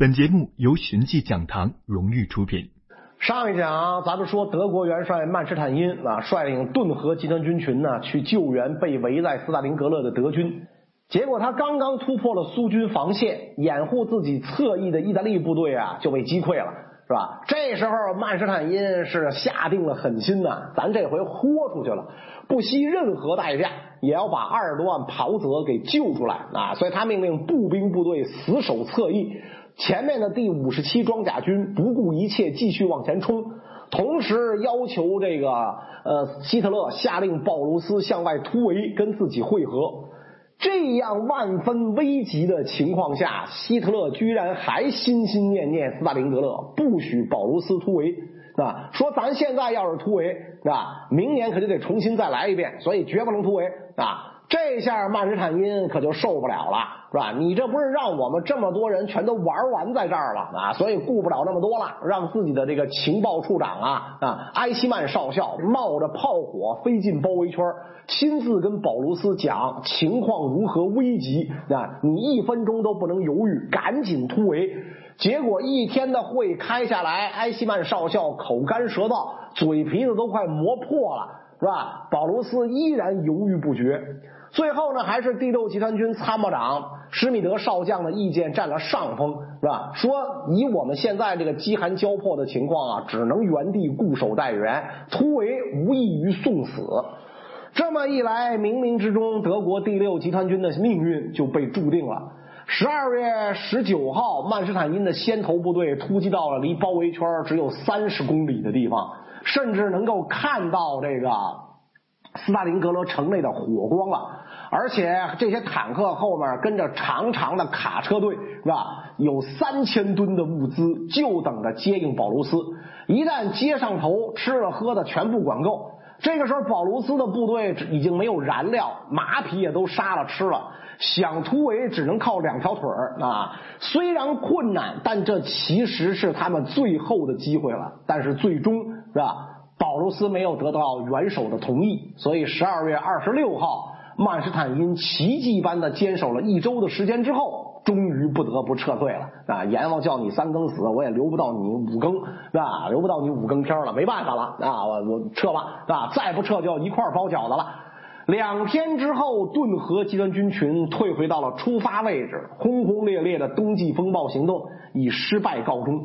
本节目由寻迹讲堂荣誉出品。上一讲咱们说，德国元帅曼施坦因啊，率领顿河集团军群呢，去救援被围在斯大林格勒的德军。结果他刚刚突破了苏军防线，掩护自己侧翼的意大利部队啊，就被击溃了，是吧？这时候曼施坦因是下定了狠心呐，咱这回豁出去了，不惜任何代价也要把二十多万袍泽给救出来啊！所以他命令步兵部队死守侧翼。前面的第五十七装甲军不顾一切继续往前冲，同时要求这个呃希特勒下令鲍卢斯向外突围，跟自己会合。这样万分危急的情况下，希特勒居然还心心念念斯大林格勒，不许保卢斯突围，啊，说咱现在要是突围，啊，明年可就得重新再来一遍，所以绝不能突围啊。这下曼施坦因可就受不了了，是吧？你这不是让我们这么多人全都玩完在这儿了啊？所以顾不了那么多了，让自己的这个情报处长啊啊埃希曼少校冒着炮火飞进包围圈，亲自跟保卢斯讲情况如何危急啊！你一分钟都不能犹豫，赶紧突围。结果一天的会开下来，埃希曼少校口干舌燥，嘴皮子都快磨破了，是吧？保卢斯依然犹豫不决。最后呢，还是第六集团军参谋长施密德少将的意见占了上风，是吧？说以我们现在这个饥寒交迫的情况啊，只能原地固守待援，突围无异于送死。这么一来，冥冥之中，德国第六集团军的命运就被注定了。十二月十九号，曼施坦因的先头部队突击到了离包围圈只有三十公里的地方，甚至能够看到这个。斯大林格勒城内的火光了，而且这些坦克后面跟着长长的卡车队，是吧？有三千吨的物资，就等着接应保卢斯。一旦接上头，吃了喝的全部管够。这个时候，保卢斯的部队已经没有燃料，马匹也都杀了吃了，想突围只能靠两条腿儿啊！虽然困难，但这其实是他们最后的机会了。但是最终，是吧？保卢斯没有得到元首的同意，所以十二月二十六号，曼施坦因奇迹般的坚守了一周的时间之后，终于不得不撤退了啊！阎王叫你三更死，我也留不到你五更，啊？留不到你五更天了，没办法了啊！我我撤吧，啊！再不撤就要一块包饺子了。两天之后，顿河集团军群退回到了出发位置，轰轰烈烈的冬季风暴行动以失败告终。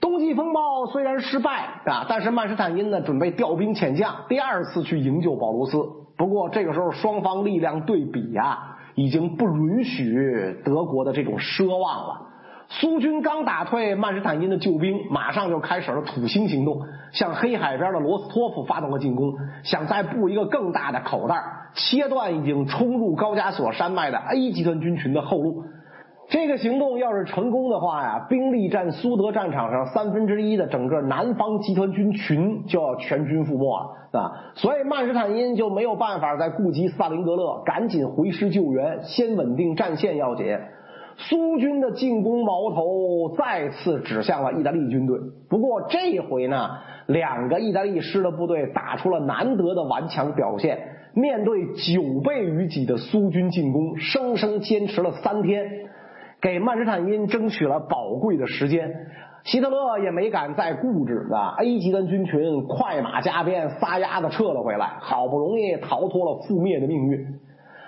冬季风暴虽然失败啊，但是曼施坦因呢准备调兵遣将，第二次去营救保罗斯。不过这个时候双方力量对比呀，已经不允许德国的这种奢望了。苏军刚打退曼施坦因的救兵，马上就开始了土星行动，向黑海边的罗斯托夫发动了进攻，想再布一个更大的口袋，切断已经冲入高加索山脉的 A 集团军群的后路。这个行动要是成功的话呀，兵力占苏德战场上三分之一的整个南方集团军群就要全军覆没了啊！所以曼施坦因就没有办法再顾及萨林格勒，赶紧回师救援，先稳定战线要紧。苏军的进攻矛头再次指向了意大利军队，不过这回呢，两个意大利师的部队打出了难得的顽强表现，面对九倍于己的苏军进攻，生生坚持了三天。给曼施坦因争取了宝贵的时间，希特勒也没敢再固执啊！A 集团军群快马加鞭，撒丫子撤了回来，好不容易逃脱了覆灭的命运。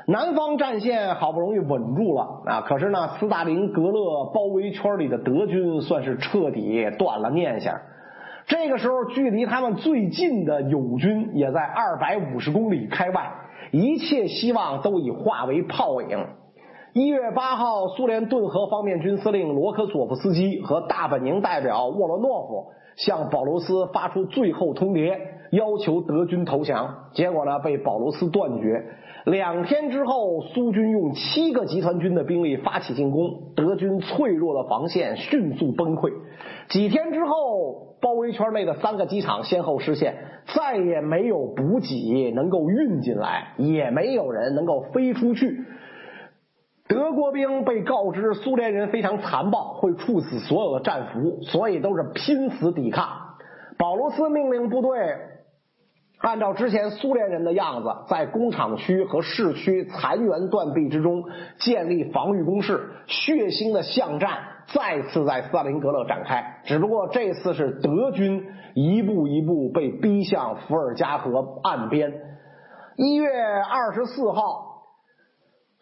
南方战线好不容易稳住了啊！可是呢，斯大林格勒包围圈里的德军算是彻底断了念想。这个时候，距离他们最近的友军也在二百五十公里开外，一切希望都已化为泡影。一月八号，苏联顿河方面军司令罗科索夫斯基和大本营代表沃罗诺夫向保罗斯发出最后通牒，要求德军投降。结果呢，被保罗斯断绝。两天之后，苏军用七个集团军的兵力发起进攻，德军脆弱的防线迅速崩溃。几天之后，包围圈内的三个机场先后失陷，再也没有补给能够运进来，也没有人能够飞出去。德国兵被告知苏联人非常残暴，会处死所有的战俘，所以都是拼死抵抗。保罗斯命令部队按照之前苏联人的样子，在工厂区和市区残垣断壁之中建立防御工事，血腥的巷战再次在斯大林格勒展开，只不过这次是德军一步一步被逼向伏尔加河岸边。一月二十四号，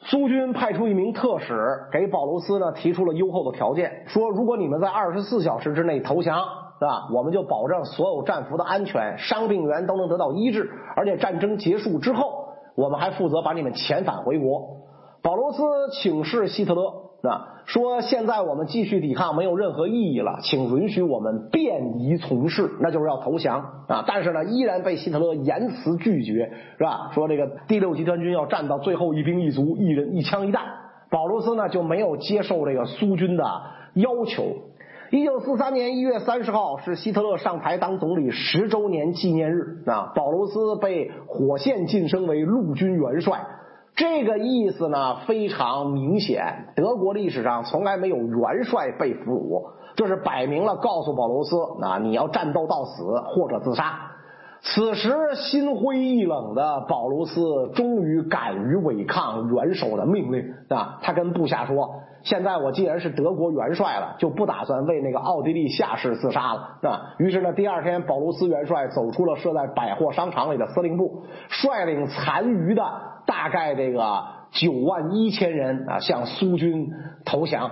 苏军派出一名特使给保罗斯呢提出了优厚的条件，说如果你们在二十四小时之内投降，是吧？我们就保证所有战俘的安全，伤病员都能得到医治，而且战争结束之后，我们还负责把你们遣返回国。保罗斯请示希特勒。啊，说现在我们继续抵抗没有任何意义了，请允许我们便宜从事，那就是要投降啊！但是呢，依然被希特勒严词拒绝，是吧？说这个第六集团军要战到最后一兵一卒，一人一枪一弹。保罗斯呢就没有接受这个苏军的要求。一九四三年一月三十号是希特勒上台当总理十周年纪念日啊，保罗斯被火线晋升为陆军元帅。这个意思呢非常明显，德国历史上从来没有元帅被俘虏，就是摆明了告诉保罗斯啊，你要战斗到死或者自杀。此时心灰意冷的保罗斯终于敢于违抗元首的命令啊，他跟部下说：“现在我既然是德国元帅了，就不打算为那个奥地利下士自杀了。”啊，于是呢，第二天保罗斯元帅走出了设在百货商场里的司令部，率领残余的。大概这个九万一千人啊，向苏军投降。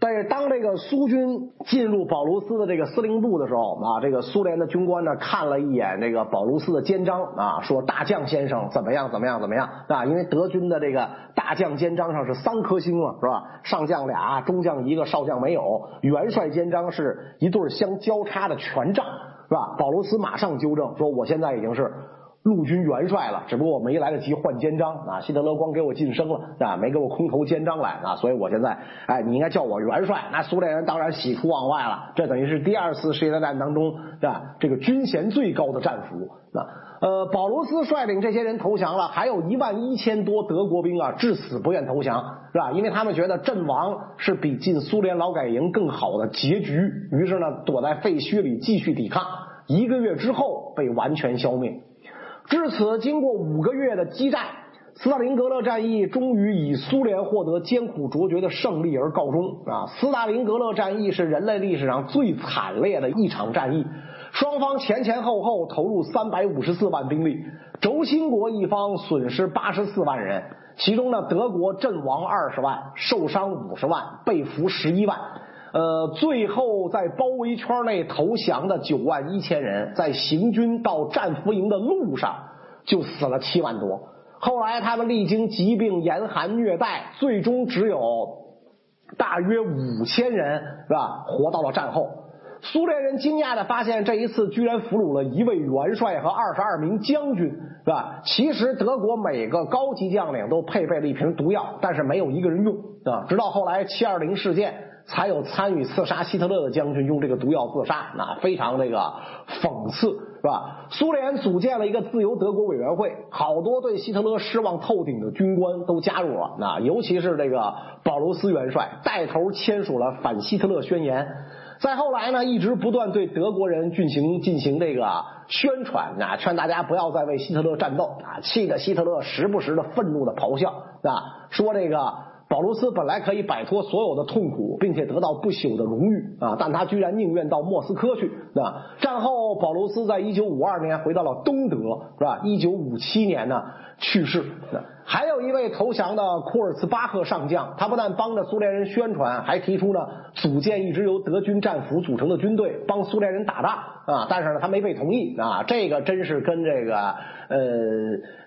但是当这个苏军进入保卢斯的这个司令部的时候啊，这个苏联的军官呢看了一眼这个保卢斯的肩章啊，说大将先生怎么样怎么样怎么样啊？因为德军的这个大将肩章上是三颗星嘛，是吧？上将俩，中将一个，少将没有。元帅肩章是一对相交叉的权杖，是吧？保卢斯马上纠正说，我现在已经是。陆军元帅了，只不过我没来得及换肩章啊！希特勒光给我晋升了啊，没给我空投肩章来啊，所以我现在哎，你应该叫我元帅。那苏联人当然喜出望外了，这等于是第二次世界大战当中啊这个军衔最高的战俘啊。呃，保罗斯率领这些人投降了，还有一万一千多德国兵啊，至死不愿投降，是吧？因为他们觉得阵亡是比进苏联劳改营更好的结局，于是呢，躲在废墟里继续抵抗。一个月之后被完全消灭。至此，经过五个月的激战，斯大林格勒战役终于以苏联获得艰苦卓绝的胜利而告终。啊，斯大林格勒战役是人类历史上最惨烈的一场战役，双方前前后后投入三百五十四万兵力，轴心国一方损失八十四万人，其中呢，德国阵亡二十万，受伤五十万，被俘十一万。呃，最后在包围圈内投降的九万一千人，在行军到战俘营的路上就死了七万多。后来他们历经疾病、严寒、虐待，最终只有大约五千人，是吧？活到了战后。苏联人惊讶的发现，这一次居然俘虏了一位元帅和二十二名将军，是吧？其实德国每个高级将领都配备了一瓶毒药，但是没有一个人用，啊，直到后来七二零事件。才有参与刺杀希特勒的将军用这个毒药自杀，那非常这个讽刺，是吧？苏联组建了一个自由德国委员会，好多对希特勒失望透顶的军官都加入了，那尤其是这个保罗斯元帅带头签署了反希特勒宣言。再后来呢，一直不断对德国人进行进行这个宣传，啊，劝大家不要再为希特勒战斗，啊，气得希特勒时不时的愤怒的咆哮，啊，说这个。保罗斯本来可以摆脱所有的痛苦，并且得到不朽的荣誉啊，但他居然宁愿到莫斯科去。那，战后保罗斯在一九五二年回到了东德，是吧？一九五七年呢去世。还有一位投降的库尔茨巴赫上将，他不但帮着苏联人宣传，还提出呢组建一支由德军战俘组成的军队，帮苏联人打仗啊。但是呢，他没被同意啊。这个真是跟这个呃，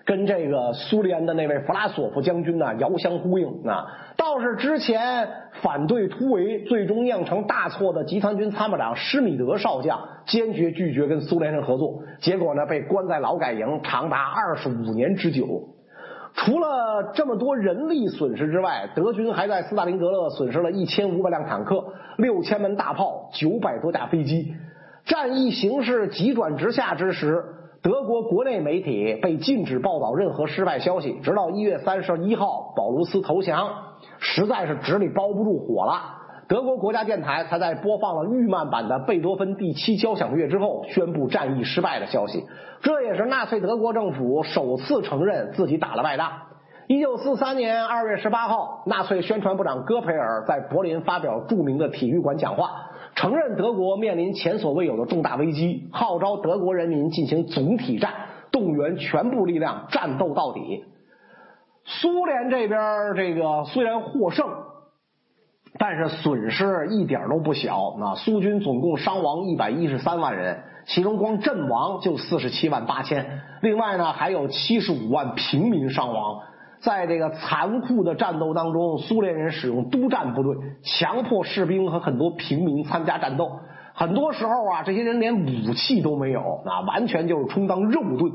跟这个苏联的那位弗拉索夫将军呢遥相呼应啊。倒是之前反对突围，最终酿成大错的集团军参谋长施米德少将，坚决拒绝跟苏联人合作，结果呢被关在劳改营长达二十五年之久。除了这么多人力损失之外，德军还在斯大林格勒损失了一千五百辆坦克、六千门大炮、九百多架飞机。战役形势急转直下之时，德国国内媒体被禁止报道任何失败消息，直到一月三十一号，保卢斯投降，实在是纸里包不住火了。德国国家电台才在播放了预慢版的贝多芬第七交响乐之后，宣布战役失败的消息。这也是纳粹德国政府首次承认自己打了败仗。一九四三年二月十八号，纳粹宣传部长戈培尔在柏林发表著名的体育馆讲话，承认德国面临前所未有的重大危机，号召德国人民进行总体战，动员全部力量战斗到底。苏联这边这个虽然获胜，但是损失一点都不小。那苏军总共伤亡一百一十三万人，其中光阵亡就四十七万八千，另外呢还有七十五万平民伤亡。在这个残酷的战斗当中，苏联人使用督战部队，强迫士兵和很多平民参加战斗。很多时候啊，这些人连武器都没有，那，完全就是充当肉盾。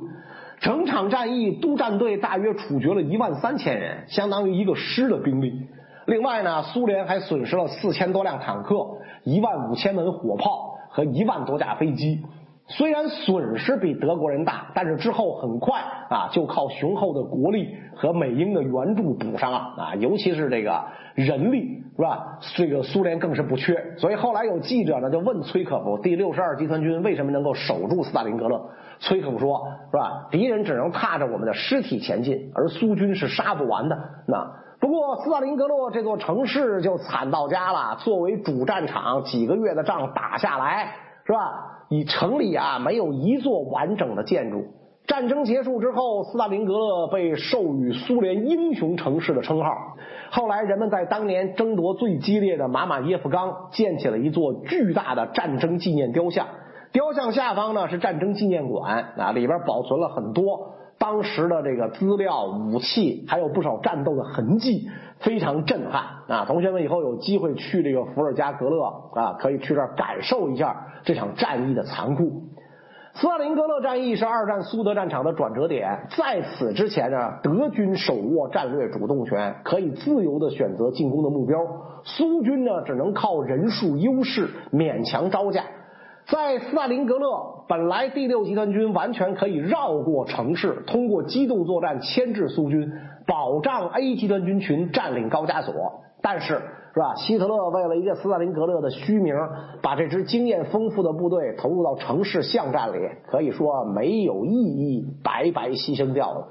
整场战役，督战队大约处决了一万三千人，相当于一个师的兵力。另外呢，苏联还损失了四千多辆坦克、一万五千门火炮和一万多架飞机。虽然损失比德国人大，但是之后很快啊，就靠雄厚的国力和美英的援助补上了啊，尤其是这个人力是吧？这个苏联更是不缺。所以后来有记者呢就问崔可夫，第六十二集团军为什么能够守住斯大林格勒？崔可夫说，是吧？敌人只能踏着我们的尸体前进，而苏军是杀不完的。那不过斯大林格勒这座城市就惨到家了，作为主战场，几个月的仗打下来，是吧？以城里啊没有一座完整的建筑。战争结束之后，斯大林格勒被授予苏联英雄城市的称号。后来人们在当年争夺最激烈的马马耶夫冈建起了一座巨大的战争纪念雕像，雕像下方呢是战争纪念馆啊，里边保存了很多当时的这个资料、武器，还有不少战斗的痕迹，非常震撼啊！同学们以后有机会去这个伏尔加格勒啊，可以去这儿感受一下。这场战役的残酷，斯大林格勒战役是二战苏德战场的转折点。在此之前呢，德军手握战略主动权，可以自由的选择进攻的目标；苏军呢，只能靠人数优势勉强招架。在斯大林格勒，本来第六集团军完全可以绕过城市，通过机动作战牵制苏军，保障 A 集团军群占领高加索，但是。是吧？希特勒为了一个斯大林格勒的虚名，把这支经验丰富的部队投入到城市巷战里，可以说没有意义，白白牺牲掉了。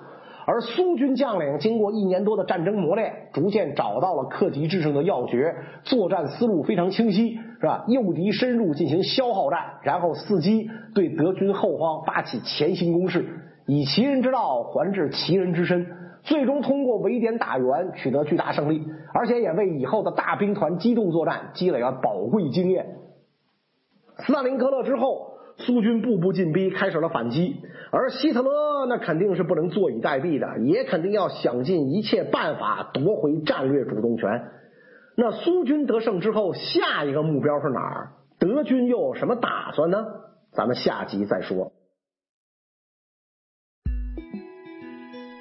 而苏军将领经过一年多的战争磨练，逐渐找到了克敌制胜的要诀，作战思路非常清晰，是吧？诱敌深入进行消耗战，然后伺机对德军后方发起前行攻势，以其人之道还治其人之身。最终通过围点打援取得巨大胜利，而且也为以后的大兵团机动作战积累了宝贵经验。斯大林格勒之后，苏军步步进逼，开始了反击，而希特勒那肯定是不能坐以待毙的，也肯定要想尽一切办法夺回战略主动权。那苏军得胜之后，下一个目标是哪儿？德军又有什么打算呢？咱们下集再说。